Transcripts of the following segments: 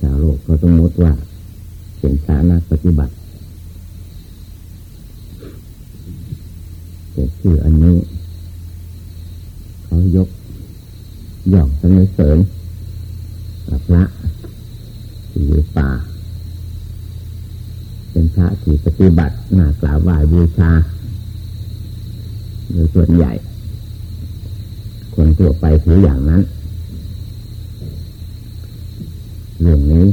ชาวโลกเขาต้องมุดว่าเป็นสานักปฏิบัติแต่ชื่ออันนี้ เขายกย่องสนเสริญพระที่อยู่ป่า เป็นพระที่ปฏิบัติหน้ากราบไหว้บูชาโดยส่วนใหญ่ คนทั่วไปถืออย่างนั้น เรื่องนี้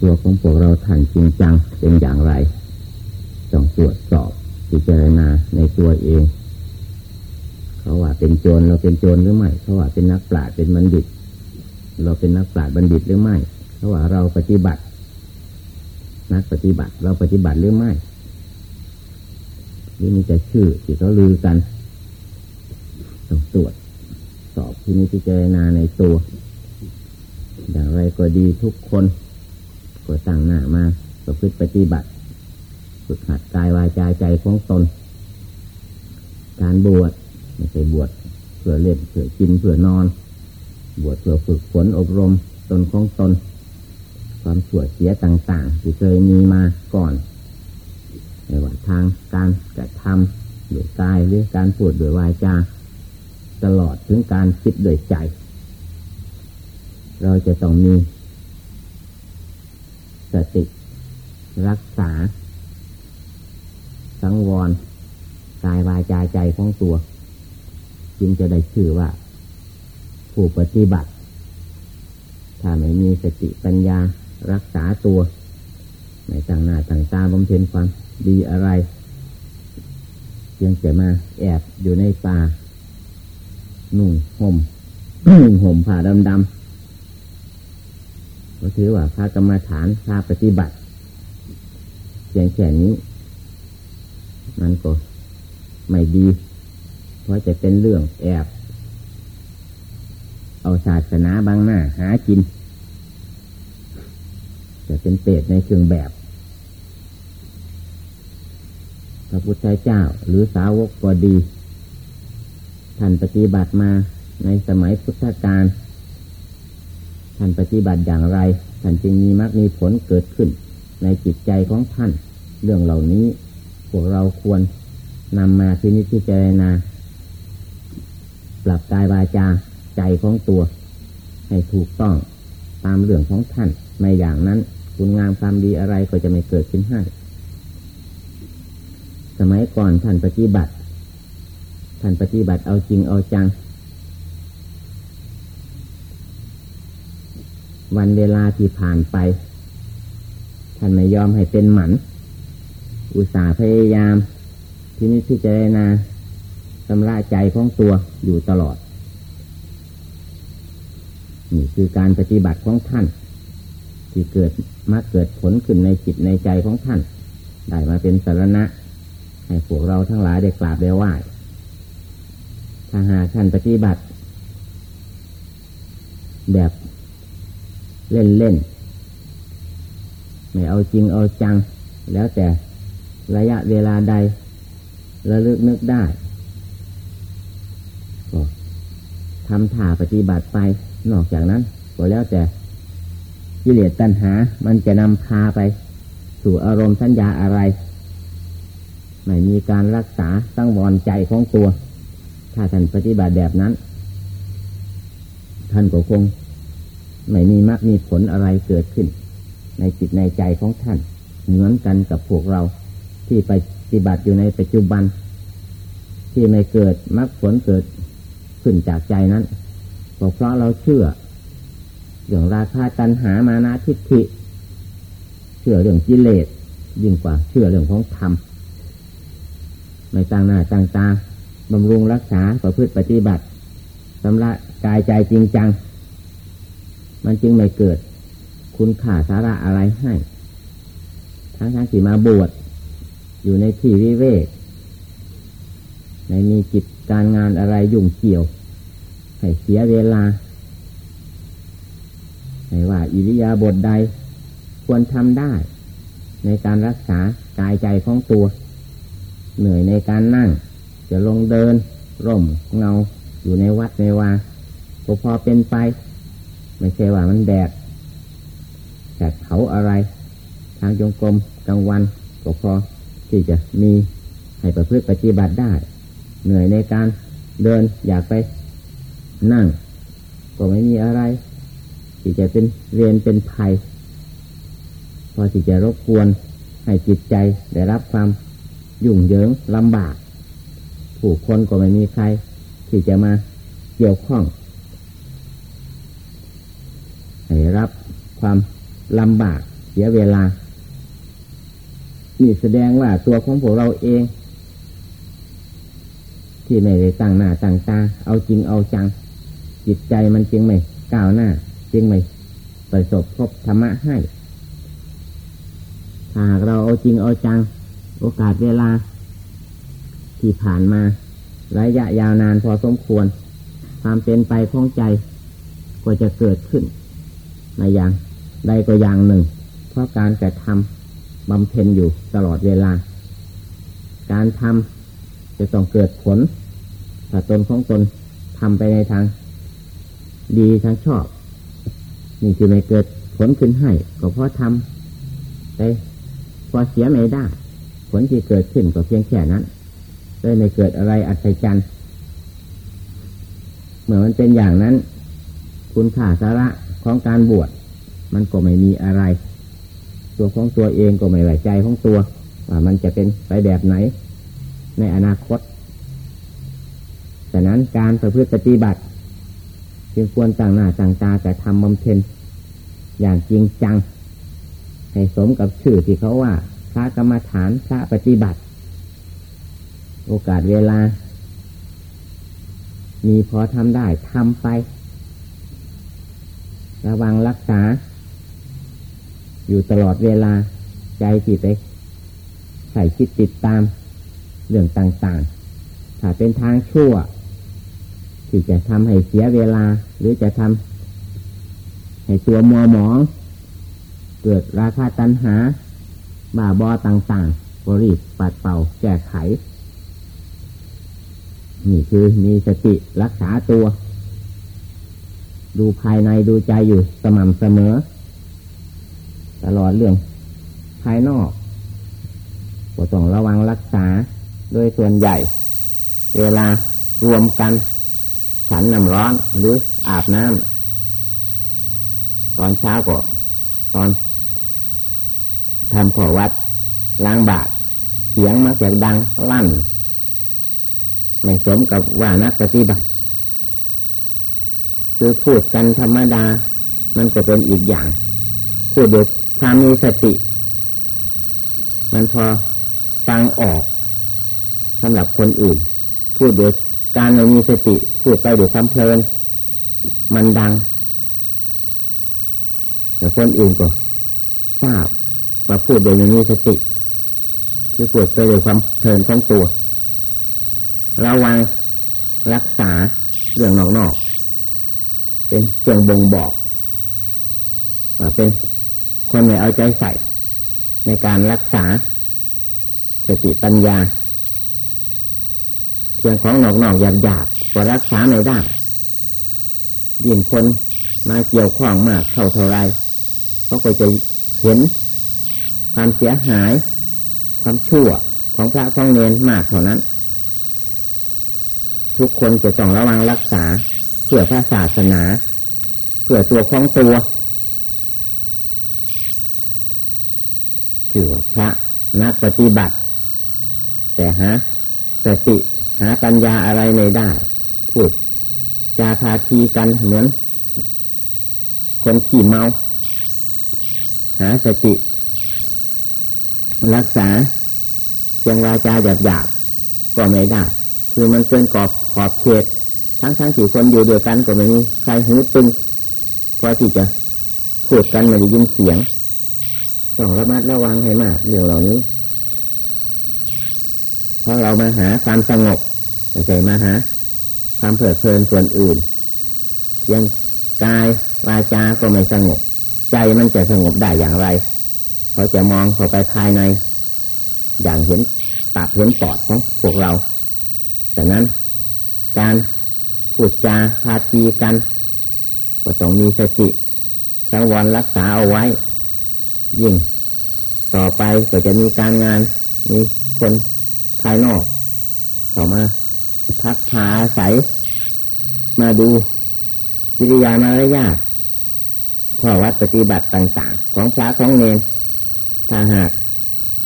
ตัวของพวกเราท่านจริงจังเป็นอย่างไรต้องตรวจสอบพิจารณาในตัวเอง เขาว่าเป็นโจรเราเป็นโจรหรือไม่เขาว่าเป็นนักปราชญ์เป็นบัณฑิต เราเป็นนักปราชญ์บัณฑิตหรือไม่เขาว่าเราปฏิบัติ นักปฏิบัติเราปฏิบัติหรือไม่นี่มีแต่ชื่อที่เขาลือกันต้องตรวจสอบที่นี้พิจารณาในตัว อย่างไรก็ดีทุกคนก็ตั้งหน้ามาประพฤติปฏิบัติฝึกหัดกายวาจาใจของตน การบวชไม่ใช่บวชเพื่อเล่นเพื่อกินเพื่อนอน บวชเพื่อฝึกฝนอบรมตนของตน ความสวยเสียต่างๆ ที่เคยมีมาก่อนในว่าทางการกระทำด้วยกายหรือการพูดด้วยวาจา ตลอดถึงการคิดด้วยใจ เราจะต้องมีสติรักษา สังวรกายวาจาใจของตัว จึงจะได้ชื่อว่า ผู้ปฏิบัติ ถ้าไม่มีสติปัญญารักษาตัวไม่ต่างหน้าต่างตาบำเพ็ญความดีอะไรยังจะมาแอบอยู่ในป่านุ่งห่มห่มผ้าดำๆ ก็ถือว่าพระกรรมฐานพระปฏิบัติเพียงแค่นี้ มันก็ไม่ดี เพราะจะเป็นเรื่องแอบ เอาศาสนาบางหน้า หากิน จะเป็นเปรตในเครื่องแบบพระพุทธเจ้าหรือสาวกก็ดี ท่านปฏิบัติมาในสมัยพุทธกาล ท่านปฏิบัติอย่างไรท่านจึงมีมรรคมีผลเกิดขึ้น ในจิตใจของท่าน เรื่องเหล่านี้ พวกเราควรนำมาที่นิพพานาปรับกายวาจาใจของตัว ให้ถูกต้องตามเรื่องของท่านในอย่างนั้นคุณงามความดีอะไรก็จะไม่เกิดขึ้นให้ สมัยก่อนท่านปฏิบัติ ท่านปฏิบัติเอาจริงเอาจัง วันเวลาที่ผ่านไป ท่านไม่ยอมให้เป็นหมัน อุตส่าห์พยายาม ที่นี้ที่จะได้นาสำระใจของตัวอยู่ตลอด นี่คือการปฏิบัติของท่าน ที่เกิดมาเกิดผลขึ้นในจิตในใจของท่าน ได้มาเป็นสารณะ ให้พวกเราทั้งหลายได้กราบได้ไหว้ถ้าหากท่านปฏิบัติ แบบ เล่นเล่นไม่เอาจริงเอาจัง แล้วแต่ระยะเวลาใดระลึกนึกได้ก็ทำถ่าปฏิบัติไป นอกจากนั้นก็แล้วแต่กิเลสตัณหา มันจะนำพาไป สู่อารมณ์สัญญาอะไร ไม่มีการรักษาตั้งวรใจของตัว ถ้าท่านปฏิบัติแบบนั้น ท่านก็คง ไม่มีมรรคมีผลอะไรเกิดขึ้น ในจิตในใจของท่าน เหมือนกันกับพวกเราที่ไปปฏิบัติอยู่ในปัจจุบัน ที่ไม่เกิดมรรคผลเกิดขึ้นจากใจนั้นก็เพราะเราเชื่อเรื่องราคาตันหามานาทิฏฐิเชื่อเรื่องกิเลสยิ่งกว่าเชื่อเรื่องของธรรมไม่ต่างหน้าต่างตาบำรุงรักษาประพฤติปฏิบัติสำระกายใจจริงจัง มันจึงไม่เกิด คุณค่าสาระอะไรให้ ทั้งทั้งที่มาบวชอยู่ในที่วิเวกในมีจิตการงานอะไรยุ่งเกี่ยว ให้เสียเวลาให้ว่าอิริยาบถใดควรทำได้ ในการรักษากายใจของตัว เหนื่อยในการนั่ง จะลงเดิน ร่มเงาอยู่ในวัดในวาพอเป็นไป ไม่ใช่ว่ามันแดดจากเขาอะไร ทางจงกรมกลางวันก็พอที่จะมีให้ประพฤติปฏิบัติได้ เหนื่อยในการเดินอยากไปนั่ง ก็ไม่มีอะไร ที่จะเป็นเรียนเป็นภัย พอที่จะรบกวนให้จิตใจได้รับความยุ่งเหยิงลำบาก ผู้คนก็ไม่มีใคร ที่จะมาเกี่ยวข้อง ให้รับความลำบากเสียเวลา นี่แสดงว่าตัวของพวกเราเอง ที่ไม่ได้ตั้งหน้าตั้งตาเอาจริงเอาจัง จิตใจมันจึงไม่ก้าวหน้า จึงไม่ประสบพบธรรมะให้หากเราเอาจริงเอาจัง โอกาสเวลา ที่ผ่านมา ระยะยาวนานพอสมควร ความเป็นไปของใจก็จะเกิดขึ้น ในอย่างใดก็อย่างหนึ่ง เพราะการกระทำบำเพ็ญอยู่ตลอดเวลา การทำจะต้องเกิดผลถ้าตนของตนทำไปในทาง ดีทางชอบ นี่คือไม่เกิดผลขึ้นให้ ก็เพราะทำไปพอเสียไม่ได้ ผลที่เกิดขึ้นก็เพียงแค่นั้นเลยไม่เกิดอะไรอัศจรรย์เมื่อมันเป็นอย่างนั้น คุณค่าสาระ ของการบวชมันก็ไม่มีอะไร ตัวของตัวเองก็ไม่ไหวใจของตัว ว่ามันจะเป็นไปแบบไหน ในอนาคตแต่นั้นการประพฤติปฏิบัติ จึงควรต่างหน้าต่างตาแต่ทำบำเพ็ญอย่างจริงจัง ให้สมกับชื่อที่เขาว่าพระกรรมฐานพระปฏิบัติ โอกาสเวลา มีพอทำได้ทำไป ระวังรักษา อยู่ตลอดเวลาใจจิตไปใส่คิดติดตามเรื่องต่างๆ ถ้าเป็นทางชั่ว ที่จะทำให้เสียเวลา หรือจะทำให้ตัวมัวหมอง เกิดราคาตัณหาบาบอต่างๆบริบปัดเป่าแก้ไข นี่คือมีสติรักษาตัว ดูภายในดูใจอยู่สม่ำเสมอ ตลอดเรื่อง ภายนอกก็ต้องระวังรักษาโดยส่วนใหญ่ เวลารวมกัน ฉันน้ำร้อนหรืออาบน้ำตอนเช้าก็ตอนทำขอวัดล้างบาทเสียงมาเสียงดังลั่น ไม่สมกับว่านักปฏิบัติ คือพูดกันธรรมดา มันก็เป็นอีกอย่าง พูดด้วยความมีสติ มันพอฟังออกสำหรับคนอื่น พูดโดยการไม่มีสติ พูดไปด้วยความเพลิน มันดัง แต่คนอื่นก็ทราบว่าพูดโดยไม่มีสติ คือพูดไปด้วยความเพลินของตัว ระวังรักษาเรื่องนอก เป็นเครื่องบ่งบอกว่าเป็นคนไม่เอาใจใส่ ในการรักษาสติปัญญาเรื่องของนอกนอกหยาบหยาบก็รักษาไม่ได้ยิ่งคนมาเกี่ยวข้องมากเท่าเท่าไรเขาก็จะเห็นความเสียหาย ความชั่วของพระของเนนมากเท่านั้น ทุกคนจะต้องระวังรักษา เพื่อพระศาสนา เพื่อตัวของตัวชื่อว่าพระนักปฏิบัติ แต่หาสติหาปัญญาอะไรไม่ได้ พูดจาพาทีกันเหมือน คนขี่เมา หาสติ รักษาเพียงวาจาหยาบหยาบก็ไม่ได้ คือมันเกินกรอบขอบเขต ทั้งทั้งสี่คนอยู่เดียวกันก็ไม่มีใครหูตึงพอที่จะพูดกันไม่ได้ยินเสียงต้องระมัดระวังให้มากเรื่องเหล่านี้เพราะเรามาหาความสงบไม่ใช่มาหาความเพลิดเพลินส่วนอื่น ยังกายวาจาก็ไม่สงบ ใจมันจะสงบได้อย่างไร เขาจะมองเข้าไปภายใน อย่างเห็นตับเห็นปอดของพวกเราแต่นั้นการ พูดจาพาทีกัน ก็ต้องมีสติสังวรรักษาเอาไว้ ยิ่ง ต่อไปก็จะมีการงาน มีคนภายนอกเข้ามาพักผาอาศัย มาดูวิริยามารยาทข้อวัดปฏิบัติต่าง ๆ ของพระของเนรถ้าหาก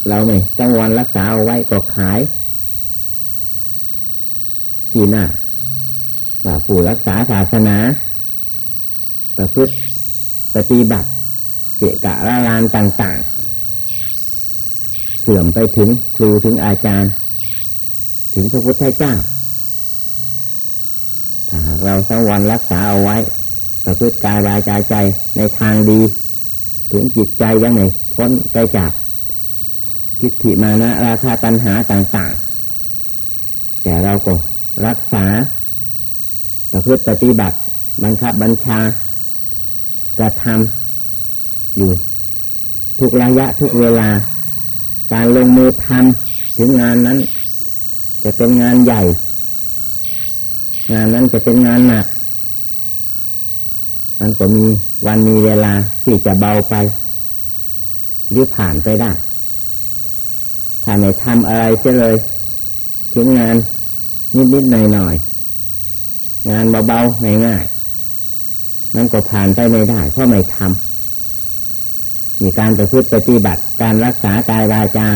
เราไม่จังวันรักษาเอาไว้ก็ขายที่หน้า ว่าผู้รักษาศาสนา ประพฤติปฏิบัติเกะกะละลานต่างๆ เสื่อมไปถึงครูถึงอาจารย์ ถึงพระพุทธเจ้าถ้าเราสังวรรักษาเอาไว้ ประพฤติกายวายใจใจในทางดี ถึงจิตใจยังไงพ้นไปจากทิฏฐิมานะราคาตัณหาต่าง ๆ แต่เราก็รักษา ประพฤติปฏิบัติ บังคับบัญชากระทำอยู่ ทุกระยะทุกเวลา การลงมือทำถึงงานนั้น จะเป็นงานใหญ่ งานนั้นจะเป็นงานหนัก มันก็มีวันมีเวลาที่จะเบาไป หรือผ่านไปได้ ถ้าไม่ทำอะไรเสียเลย ถึงงานนิดๆหน่อยๆ งานเบาๆง่ายๆมันก็ผ่านไปไม่ได้ เพราะไม่ทำมีการประพฤติปฏิบัติ การรักษากายวาจา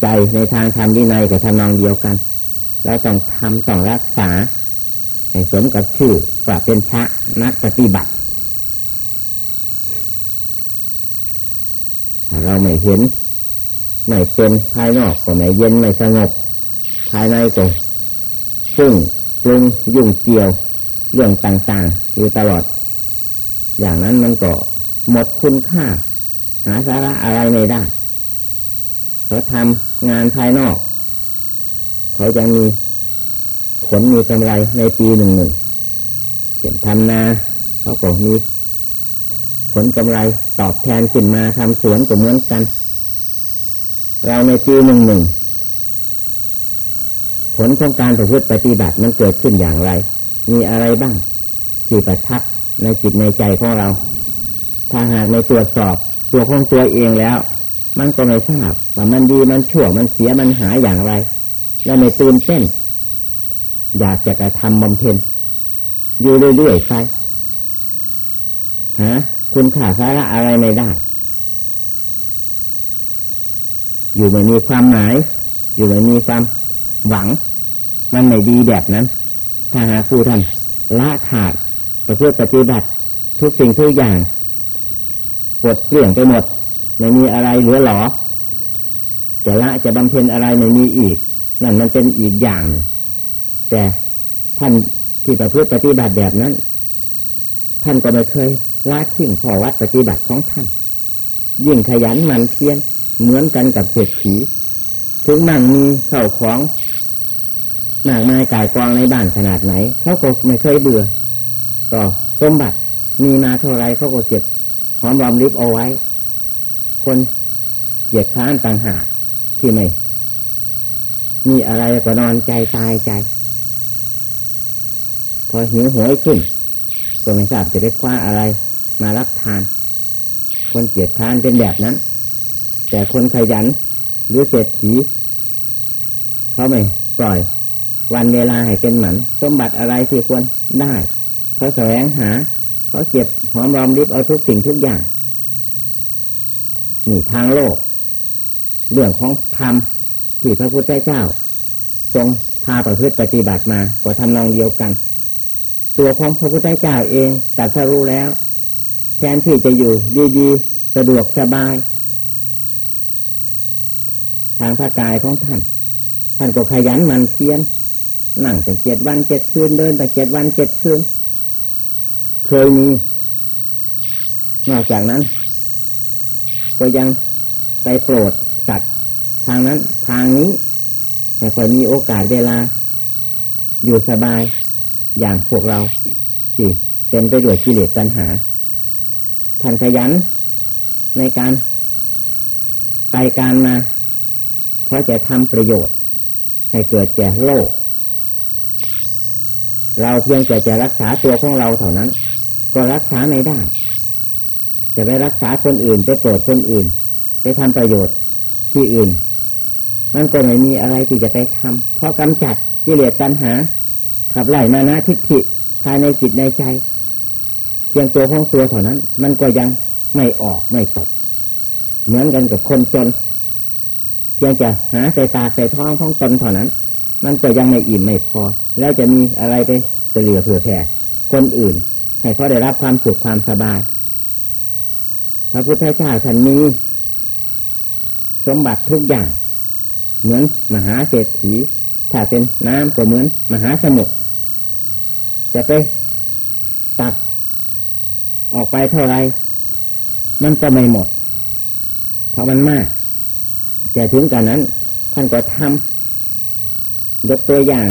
ใจในทางธรรมวินัยกับทำนองเดียวกันเราต้องทำต้องรักษาให้สมกับชื่อว่าเป็นพระนักปฏิบัติเราไม่เห็น ไม่เป็นภายนอกก็ไม่เย็นไม่สงบ ภายในก็ฟุ้ง ปรุงยุ่งเกี่ยวเรื่องต่างๆ อยู่ตลอด อย่างนั้นมันก็หมดคุณค่า หาสาระอะไรไม่ได้ เขาทำงานภายนอก เขาจะมีผลมีกำไรในปีหนึ่งหนึ่งเห็นทำนาเขาก็มีผลกำไรตอบแทนขึ้นมาทำสวนก็เหมือนกัน เราในปีหนึ่งหนึ่ง ลของการประพฤติปฏิบัติมันเกิดขึ้นอย่างไร มีอะไรบ้าง ที่ประทับในจิตในใจของเรา ถ้าหากในตรวจสอบตัวของตัวเองแล้ว มันก็ไม่ทราบว่ามันดีมันชั่วมันเสียมันหายอย่างไร แล้วไม่ตื่นเต้น อยากจะกระทำบำเพ็ญอยู่เรื่อยๆไปฮะคุณค่าสาระอะไรไม่ได้ อยู่ไม่มีความหมาย อยู่ไม่มีความหวัง มันไม่ดีแบบนั้น ถ้าหาผู้ท่านละขาดประพฤติปฏิบัติ ทุกสิ่งทุกอย่างปวดเปลี่ยนไปหมด ไม่มีอะไรเหลือหรอจะละจะบำเพ็ญอะไรไม่มีอีก นั่นมันเป็นอีกอย่าง แต่ท่านที่ประพฤติปฏิบัติแบบนั้น ท่านก็ไม่เคยละทิ้งขอวัดปฏิบัติของท่าน ยิ่งขยันหมั่นเพียรเหมือนกันกับเศรษฐีถึงมั่งมีเข้าของ มากมายกายกองในบ้านขนาดไหนเขาก็ไม่เคยเบื่อก็สมบัติมีมาเท่าไรเขาก็เก็บหอมรอมริบเอาไว้ คนเหยียดค้านต่างหากที่ไม่มีอะไรก็นอนใจตายใจ พอหิวโหยขึ้น ก็ไม่ทราบจะไปคว้าอะไรมารับทาน คนเกียดค้านเป็นแบบนั้น แต่คนขยันหรือเศรษฐีเขาไม่ปล่อย วันเวลาให้เป็นหมัน สมบัติอะไรที่ควรได้เขาแสวงหาเขาเก็บหอมรอมริบเอาทุกสิ่งทุกอย่างนี่ทางโลก เรื่องของธรรมที่พระพุทธเจ้า ทรงพาประพฤติปฏิบัติมาก็ทำนองเดียวกัน ตัวของพระพุทธเจ้าเองตัดสรู้แล้ว แทนที่จะอยู่ดีๆสะดวกสบาย ทางพระกายของท่าน ท่านก็ขยันมันเพียร นั่งแต่เจ็ดวันเจ็ดคืนเดินแต่เจ็ดวันเจ็ดคืน เคยมี นอกจากนั้น ก็ยังไปโปรดสัตว์ทางนั้นทางนี้แต่ค่อยมีโอกาสเวลา อยู่สบายอย่างพวกเราที่เต็มไปด้วยกิเลสตัณหาท่านขยันในการไปการมา เพราะจะทำประโยชน์ ให้เกิดแก่โลก เราเพียงแต่จะรักษาตัวของเราเท่านั้น ก็รักษาไม่ได้ จะไปรักษาคนอื่นไปโปรดคนอื่นไปทำประโยชน์ที่อื่น มันก็ไม่มีอะไรที่จะไปทำเพราะกำจัดกิเลสตัณหา ขับไล่มานะทิฏฐิภายในจิตในใจเพียงตัวของตัวเท่านั้น มันก็ยังไม่ออกไม่ตกเหมือนกันกับคนจนเพียงจะหาใส่ตาใส่ท้องของตนเท่านั้น มันก็ยังไม่อิ่มไม่พอ แล้วจะมีอะไรไปเหลือเผื่อแผ่คนอื่น ให้เขาได้รับความสุขความสบาย พระพุทธเจ้าท่านมีสมบัติทุกอย่าง เหมือนมหาเศรษฐีถ้าเป็นน้ำก็เหมือนมหาสมุทรจะไปตัดออกไปเท่าไร มันก็ไม่หมด เพราะมันมาก แต่ถึงกันนั้น ท่านก็ทำ ยกตัวอย่าง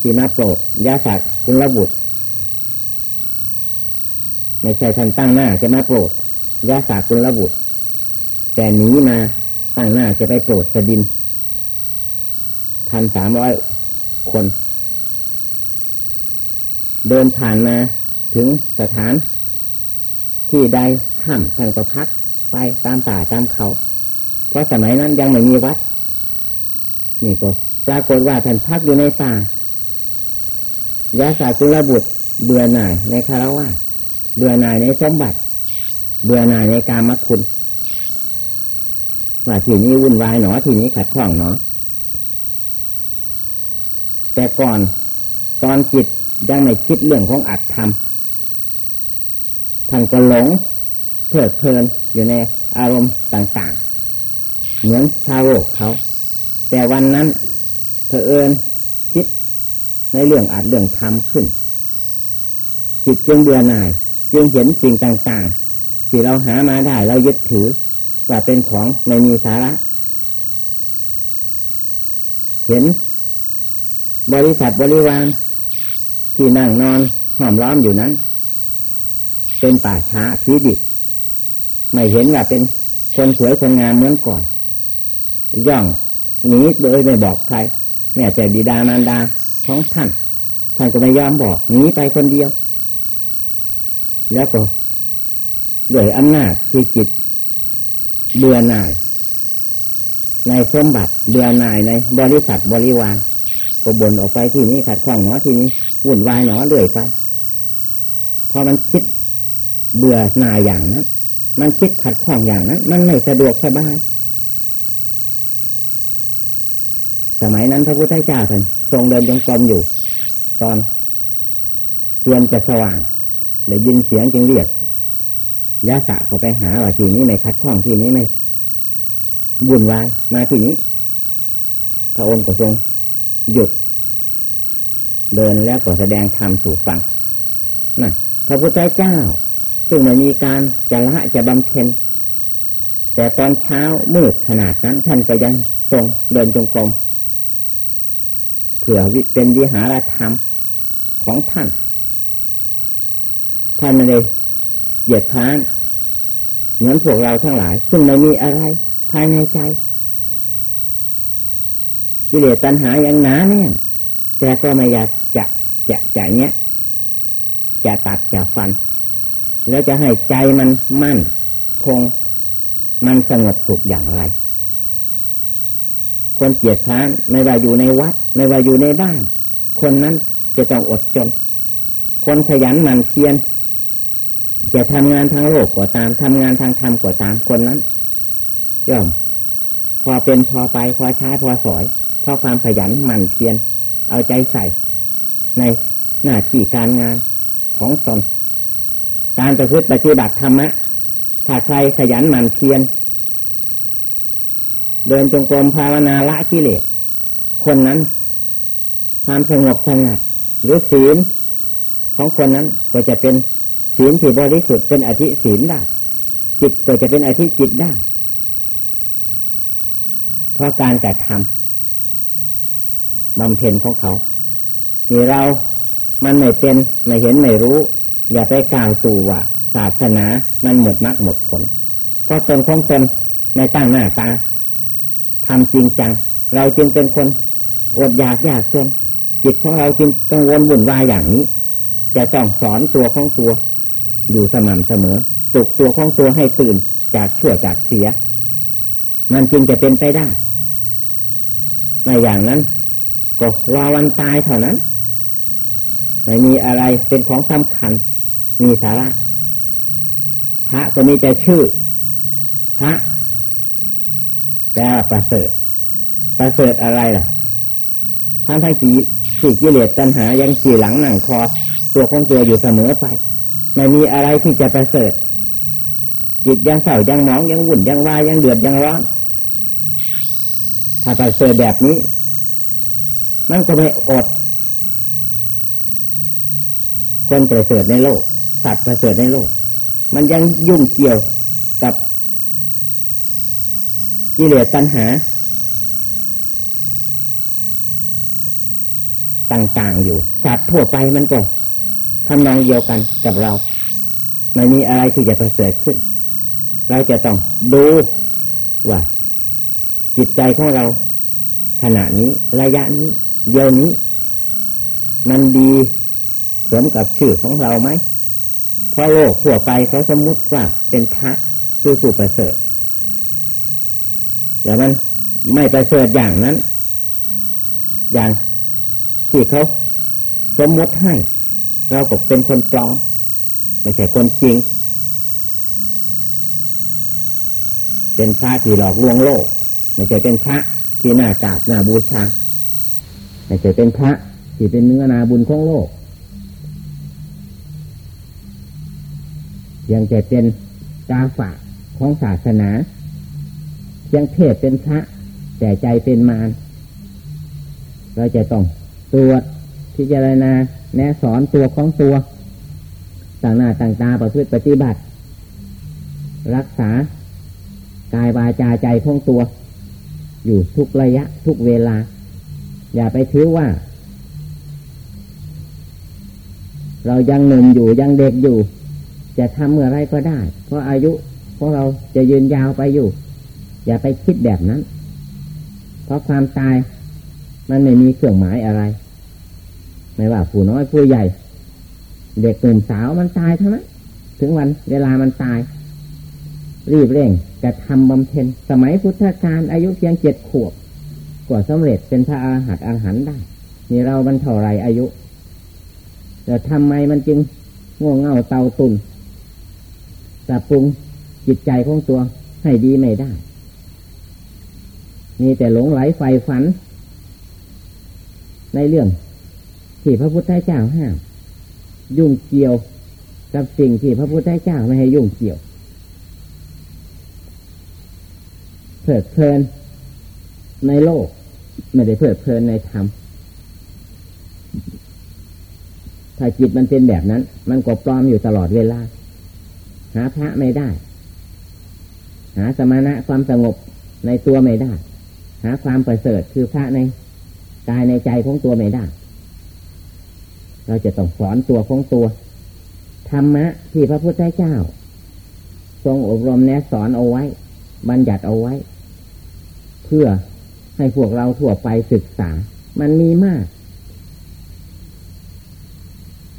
ที่มาโปรดยาสักคุณระบุตรไม่ใช่ท่านตั้งหน้าจะมาโปรดยาสักคุณระบุตรแต่หนีมาตั้งหน้าจะไปโปรดสดินพันสามร้อยคน เดินผ่านมาถึงสถาน ที่ใดข้ามท่านก็พักไปตามป่าตามเขา เพราะสมัยนั้นยังไม่มีวัด นี่ก็ ปรากฏว่าท่านพักอยู่ในป่ายาสาจุลบุตร เบื่อหน่ายในคารวะเบื่อหน่ายในสมบัติ เบื่อหน่ายในการมักคุณว่าที่นี้วุ่นวายหนอที่นี้ขัดข้องหนอ แต่ก่อนตอนจิตยังไม่คิดเรื่องของอัตธรรมท่านก็หลงเพลิดเพลินอยู่ในอารมณ์ต่าง ๆ เหมือนชาวโลกเขา แต่วันนั้น เผอิญคิดในเรื่องอัดเรื่องธรรมขึ้นจิตจึงเบื่อหน่าย จึงเห็นสิ่งต่างๆ ที่เราหามาได้เรายึดถือ ว่าเป็นของไม่มีสาระ เห็น บริษัทบริวารที่นั่งนอนห้อมล้อมอยู่นั้น เป็นป่าช้าผีดิบไม่เห็นว่าเป็นคนสวยคนงามเหมือนก่อน ย่องหนีโดยไม่บอกใคร แม่แต่บิดามารดาของท่านท่านก็ไม่ยอมบอกหนีไปคนเดียว แล้วก็ด้วยอำนาจที่จิตเบื่อหน่าย ในสมบัติเบื่อหน่ายในบริษัทบริวารก็บ่นออกไปที่นี้ขัดข้องหนอที่นี้วุ่นวายหนอเรื่อยไปพอมันคิดเบื่อหน่ายอย่างนั้น มันคิดขัดข้องอย่างนั้น มันไม่สะดวกสบาย สมัยนั้นพระพุทธเจ้าท่านทรงเดินจงกรมอยู่ ตอนเตือนจะสว่างได้ยินเสียงจึงเรียกยะสะเขาไปหาว่าที่นี้ไม่คัดข้องที่นี้ไม่บุญวายมาที่นี้ พระองค์ก็ทรงหยุด เดินแล้วก็แสดงธรรมสู่ฟังนั่นพระพุทธเจ้า ซึ่งไม่มีการจะละจะบำเพ็ญแต่ตอนเช้ามืดขนาดนั้นท่านก็ยังทรงเดินจงกรม ผื่อวิเป็นวิหารธรรมของท่าน ท่านไม่ได้เหยียดค้านเหมือนพวกเราทั้งหลาย ซึ่งไม่มีอะไรภายในใจกิเลสตัณหายังหนาแน่นแต่ก็ไม่อยากจะจะจะเนี้ยจะตัดจะฟัน แล้วจะให้ใจมันมั่น คงมันสงบสุขอย่างไร คนเกียดค้านไม่ว่าอยู่ในวัด ไม่ว่าอยู่ในบ้าน คนนั้นจะต้องอดจน คนขยันหมั่นเพียรจะทำงานทางโลกก็ตามทำงานทางธรรมก็ตามคนนั้นย่อม พอเป็นพอไปพอใช้พอสอยเพราะความขยันหมั่นเพียรเอาใจใส่ ในหน้าที่การงานของตนการประพฤติปฏิบัติธรรมะถ้าใครขยันหมั่นเพียร เดินจงกรมภาวนาละกิเลสคนนั้นความสงบสงัดหรือศีลของคนนั้นก็จะเป็นศีลที่บริสุทธิ์เป็นอธิศีลได้จิตก็จะเป็นอธิจิตได้เพราะการกระทำบำเพ็ญของเขามีเรามันไม่เป็นไม่เห็นไม่รู้ อย่าไปกล่าวตู่ว่าศาสนามันหมดมรรคหมดผลเพราะตนของตนในตั้งหน้าตา ทำจริงจัง เราจึงเป็นคนอดอยากยากจนจิตของเราจึงกังวลวุ่นวายอย่างนี้ จะต้องสอนตัวของตัว อยู่สม่ำเสมอปลุกตัวของตัวให้ตื่นจากชั่วจากเสีย มันจึงจะเป็นไปได้ในอย่างนั้นก็รอวันตายเท่านั้น ไม่มีอะไรเป็นของสำคัญ มีสาระ พระก็มีแต่ชื่อ พระ แต่ประเสริฐประเสริฐอะไรล่ะท่านทั้งจีที่กิเลสตัณหายังขี่หลังหนังคอตัวของตัวอยู่เสมอไป ไม่มีอะไรที่จะประเสริฐจิตยังเศร้ายังหมองยังวุ่นยังวายยังเดือดยังร้อน ถ้าประเสริฐแบบนี้ มันก็ไม่อด คนประเสริฐในโลก สัตว์ประเสริฐในโลก มันยังยุ่งเกี่ยวกับ กิเลสตัณหา ต่างๆอยู่ สัตว์ทั่วไปมันก็ทำนองเดียวกันกับเรา ไม่มีอะไรที่จะประเสริฐขึ้น เราจะต้องดูว่าจิตใจของเรา ขณะนี้ระยะนี้ เดียวนี้ มันดีสมกับชื่อของเราไหมเพราะโลกทั่วไปเขาสมมติว่าเป็นพระคือผู้ประเสริฐ แต่มันไม่ไปเสริฐอย่างนั้น อย่างที่เขาสมมติให้ เราก็เป็นคนปลอมไม่ใช่คนจริง เป็นพระที่หลอกลวงโลก ไม่ใช่เป็นพระที่หน่ากราบน่าบูชาไม่ใช่เป็นพระที่เป็นเนื้อนาบุญของโลก ยังจะเป็นกาฝากของศาสนา ยังเทศเป็นพระ แต่ใจเป็นมารเราจะต้องตรวจพิจารณาแนะสอนตัวของตัว ต่างหน้าต่างตาประพฤติปฏิบัติ รักษากายวาจาใจของตัว อยู่ทุกระยะทุกเวลา อย่าไปถือว่า เรายังหนุ่มอยู่ยังเด็กอยู่ จะทำเมื่อไรก็ได้ เพราะอายุของเราจะยืนยาวไปอยู่ อย่าไปคิดแบบนั้น เพราะความตายมันไม่มีเครื่องหมายอะไร ไม่ว่าผู้น้อยผู้ใหญ่ เด็กหนุ่มสาวมันตายเท่านั้นถึงวันเวลามันตาย รีบเร่งจะทำบำเพ็ญสมัยพุทธกาลอายุเพียงเจ็ดขวบกว่าสำเร็จเป็นพระอาหัตอาหันได้นี่เราบรรเท่าไรอายุ แต่ทำไมมันจึงง่วงเง่าเตาตุนปรับปรุงจิตใจของตัวให้ดีไม่ได้ มีแต่หลงไหลไฟฝัน ในเรื่องที่พระพุทธเจ้าห้าม ยุ่งเกี่ยวกับสิ่งที่พระพุทธเจ้าไม่ให้ยุ่งเกี่ยวเพลิดเพลินในโลก ไม่ได้เพลิดเพลินในธรรมถ้าจิตมันเป็นแบบนั้น มันก็ปลอมอยู่ตลอดเวลา หาพระไม่ได้ หาสมณะความสงบในตัวไม่ได้ หาความประเสริฐคือพระในกายในใจของตัวไม่ได้ เราจะต้องสอนตัวของตัว ธรรมะที่พระพุทธเจ้า ทรงอบรมแนะสอนเอาไว้ บัญญัติเอาไว้ เพื่อให้พวกเราทั่วไปศึกษา มันมีมาก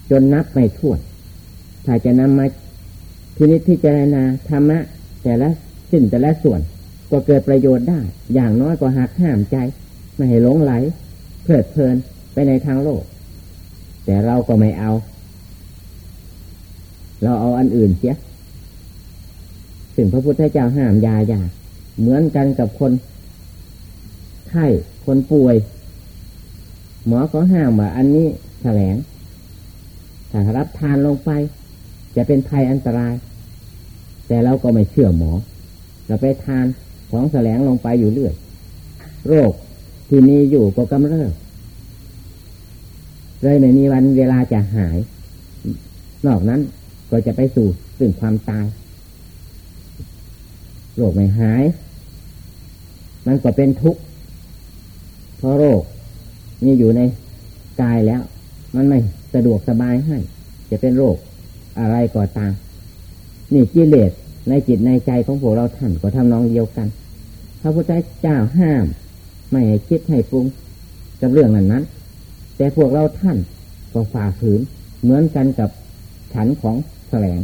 จนนับไม่ถ้วน ถ้าจะนำมาพินิจพิจารณาธรรมะ แต่ละสิ่งแต่ละส่วน ก็เกิดประโยชน์ได้ อย่างน้อยก็หักห้ามใจ ไม่ให้หลงไหล เพลิดเพลินไปในทางโลก แต่เราก็ไม่เอา เราเอาอันอื่นเสียสิ่งพระพุทธเจ้าห้ามยายาเหมือนกันกับคนไข้คนป่วย หมอก็ห้ามว่าอันนี้แสลงถ้ารับทานลงไป จะเป็นภัยอันตราย แต่เราก็ไม่เชื่อหมอ เราไปทาน ของแสลงลงไปอยู่เรื่อย โรคที่มีอยู่ก็กำเริบเลยไม่มีวันเวลาจะหาย นอกนั้นก็จะไปสู่ถึงความตาย โรคไม่หาย มันก็เป็นทุกข์เพราะโรคมีอยู่ในกายแล้ว มันไม่สะดวกสบายให้ จะเป็นโรคอะไรก็ตามนี่กิเลส ในจิตในใจของพวกเราท่านก็ทำนองเดียวกัน พระพุทธเจ้าห้าม ไม่ให้คิดให้ปรุงกับเรื่องนั้นนั้น แต่พวกเราท่านก็ฝ่าฝืนเหมือนกันกับฉันของแสลง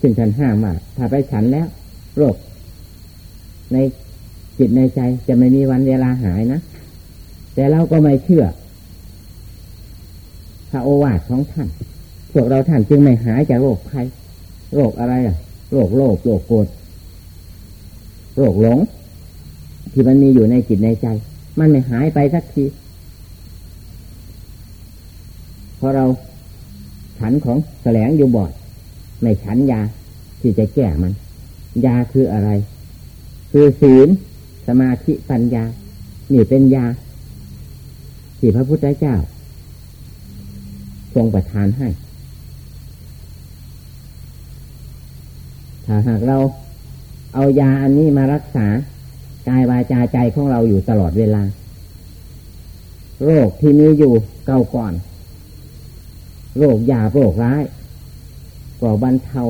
สิ่ซึ่งท่านห้ามว่าถ้าไปฉันแล้วโรคในจิตในใจจะไม่มีวันเวลาหายนะ แต่เราก็ไม่เชื่อพระโอวาทของท่าน พวกเราท่านจึงไม่หายจากโรคภัยโรคอะไรอะ โรคโลภโรคโกรธโรคหลง ที่มันมีอยู่ในจิตในใจ มันไม่หายไปสักทีเพราะเราฉันของแสลงอยู่บ่อยไม่ฉันยาที่จะแก้มัน ยาคืออะไร คือศีลสมาธิปัญญา นี่เป็นยาที่พระพุทธเจ้า ทรงประทานให้ ถ้าหากเราเอายาอันนี้มารักษากายวาจาใจของเราอยู่ตลอดเวลา โรคที่มีอยู่เก่าก่อน โรคยาโรคร้ายก็บรรเทา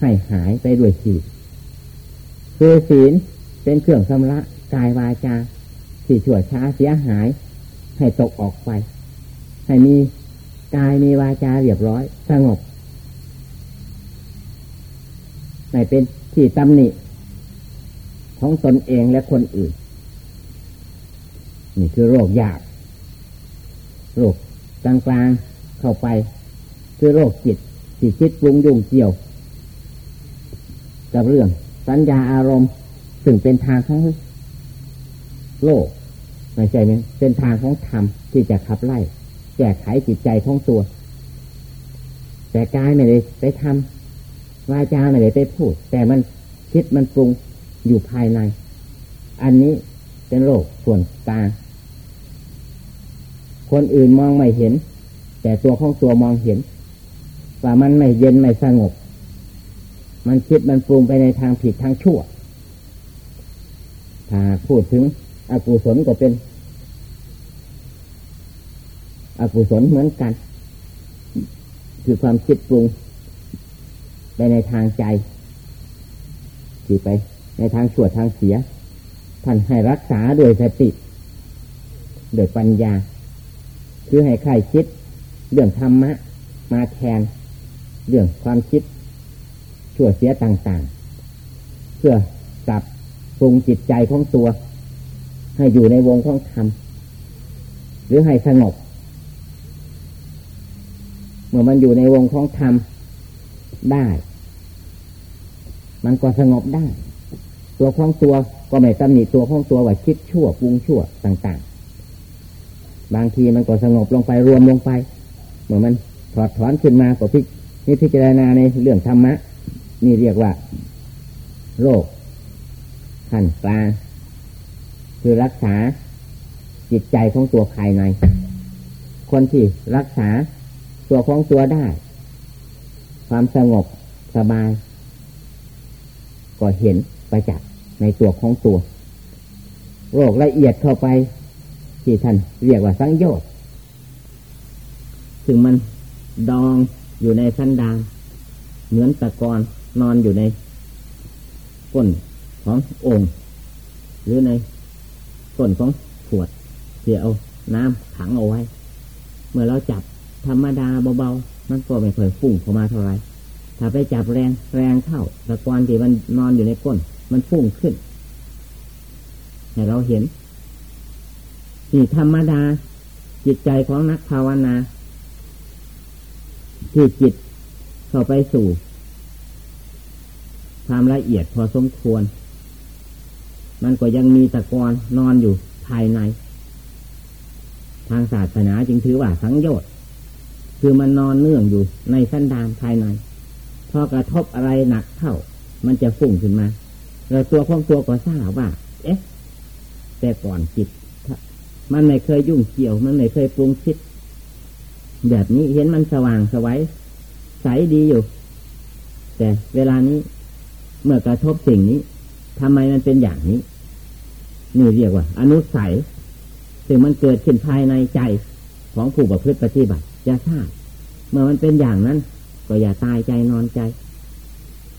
ให้หายไปด้วยศีลคือศีลเป็นเครื่องชำระกายวาจาที่ชั่วช้าเสียหาย ให้ตกออกไป ให้มีกายมีวาจาเรียบร้อย สงบ ไม่เป็นที่ตำหนิของตนเองและคนอื่น นี่คือโรคยากโรคกลางๆเข้าไป คือโรคจิตที่คิดปรุงยุ่งเกี่ยว กับเรื่อง สัญญาอารมณ์ซึ่งเป็นทางของโลกไม่ใช่เป็นทางของธรรมที่จะขับไล่แก้ไขจิตใจของตัว แต่กายไม่ได้ไปทำ วาจาไม่ได้ไปพูด แต่มันคิดมันปรุงอยู่ภายใน อันนี้เป็นโรคส่วนกลาง คนอื่นมองไม่เห็น แต่ตัวของตัวมองเห็น ว่ามันไม่เย็นไม่สงบ มันคิดมันปรุงไปในทางผิดทางชั่ว ถ้าพูดถึงอกุศลก็เป็น อกุศลเหมือนกัน คือความคิดปรุง ไปในทางใจที่ไป ในทางชั่วทางเสีย ท่านให้รักษาโดยสติโดยปัญญา คือให้ใครคิด เรื่องธรรมะ มาแทน เรื่องความคิด ชั่วเสียต่างๆ เพื่อปรับปรุงจิตใจของตัว ให้อยู่ในวงของธรรมหรือให้สงบเมื่อมันอยู่ในวงของธรรม ได้ มันก็สงบได้ ตัวของตัวก็ไม่ตำหนิตัวของตัวว่าคิดชั่วปรุงชั่วต่าง ๆ บางทีมันก็สงบลงไปรวมลงไป เมื่อมันถอดถอนขึ้นมาก็พินี่พิจารณาในเรื่องธรรมะ นี่เรียกว่า โรคขั้นกลางคือรักษาจิตใจของตัวภายใน คนที่รักษาตัวของตัวได้ ความสงบสบาย ก็เห็นประจักษ์ในตัวของตัวโรคละเอียดเข้าไป ที่ท่านเรียกว่าสังโยชน์ถึงมันดองอยู่ในสันดานเหมือนตะกอนนอนอยู่ในก้นขององค์ หรือในก้นของขวดเสียเอาน้ำขังเอาไว้ เมื่อเราจับธรรมดาเบาๆ มันก็ไม่ค่อยฟุ้งเข้ามาเท่าไรถ้าไปจับแรงแรงเข้าตะกอนที่มันนอนอยู่ในก้น มันฟุ้งขึ้นให้เราเห็นนี่ธรรมดา จิตใจของนักภาวนาที่จิตเข้าไปสู่ความละเอียดพอสมควร มันก็ยังมีตะกอนนอนอยู่ภายใน ทางศาสนาจึงถือว่าสังโยชน์ คือมันนอนเนื่องอยู่ในสันดานภายในพอกระทบอะไรหนักเข้า มันจะฝุ่งขึ้นมาเราตัวของตัวก็ทราบว่า เอ๊ะ แต่ก่อนจิตมันไม่เคยยุ่งเกี่ยว มันไม่เคยปรุงคิด แบบนี้เห็นมันสว่างสวัยใสดีอยู่ แต่เวลานี้เมื่อกระทบสิ่งนี้ทำไมมันเป็นอย่างนี้ นี่เรียกว่า อนุสัยซึ่งมันเกิดขึ้นภายในใจของผู้ประพฤติปฏิบัติ จะทราบเมื่อมันเป็นอย่างนั้น ก็อย่าตายใจนอนใจ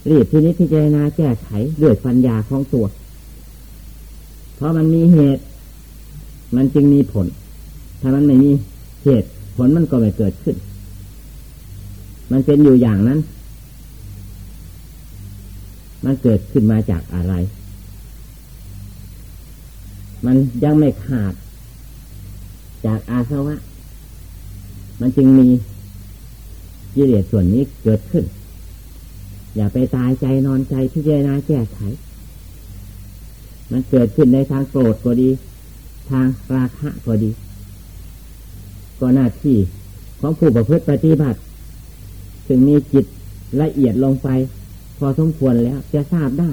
รีบทีนี้พิจารณาแก้ไขด้วยปัญญาของตัว เพราะมันมีเหตุ มันจึงมีผล ถ้ามันไม่มีเหตุผลมันก็ไม่เกิดขึ้น มันเป็นอยู่อย่างนั้น มันเกิดขึ้นมาจากอะไร มันยังไม่ขาดจากอาสวะ มันจึงมีกิเลสส่วนนี้เกิดขึ้น อย่าไปตายใจนอนใจพิจารณาแก้ไข มันเกิดขึ้นในทางโกรธก็ดี ทางราคะก็ดี ก็หน้าที่ของผู้ประพฤติปฏิบัติ ถึงมีจิตละเอียดลงไป พอสมควรแล้วจะทราบได้